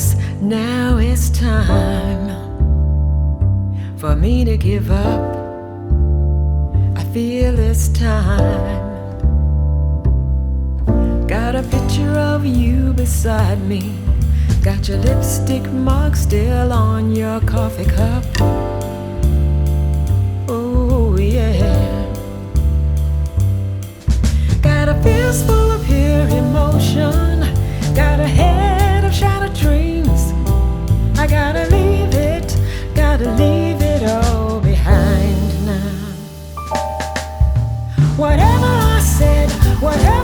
guess now it's time for me to give up. I feel it's time. Got a picture of you beside me. Got your lipstick mark still on your coffee cup. Oh, yeah. Got a fist full of pure emotion. Got a head gotta leave it, gotta leave it all behind now. Whatever I said, whatever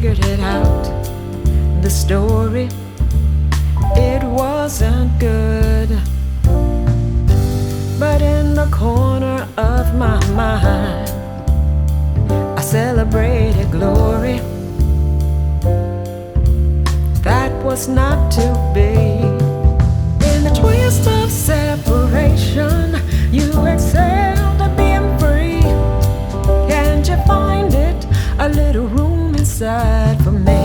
figured it out. The story, it wasn't good. But in the corner of my mind, I celebrated glory. That was not to be. In the twist of separation, you inside for me.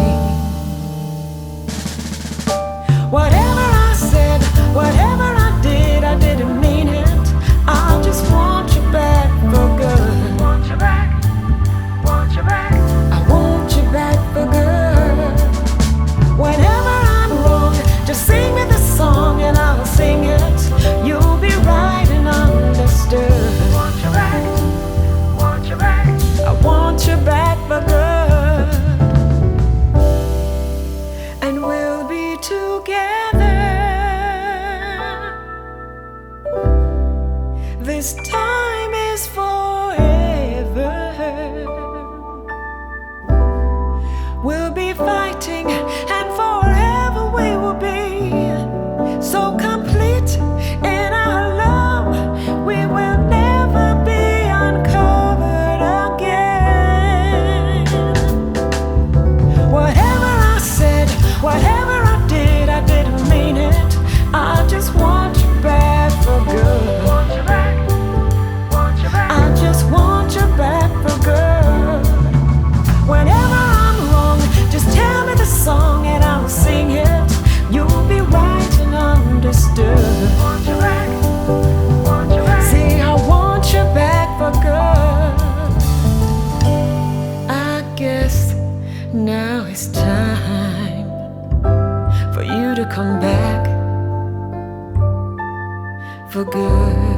And we'll be together. This time is forever. We'll be fighting, You'll be right and understood. Want you back, want. See, I want you back for good. I guess now it's time for you to come back for good.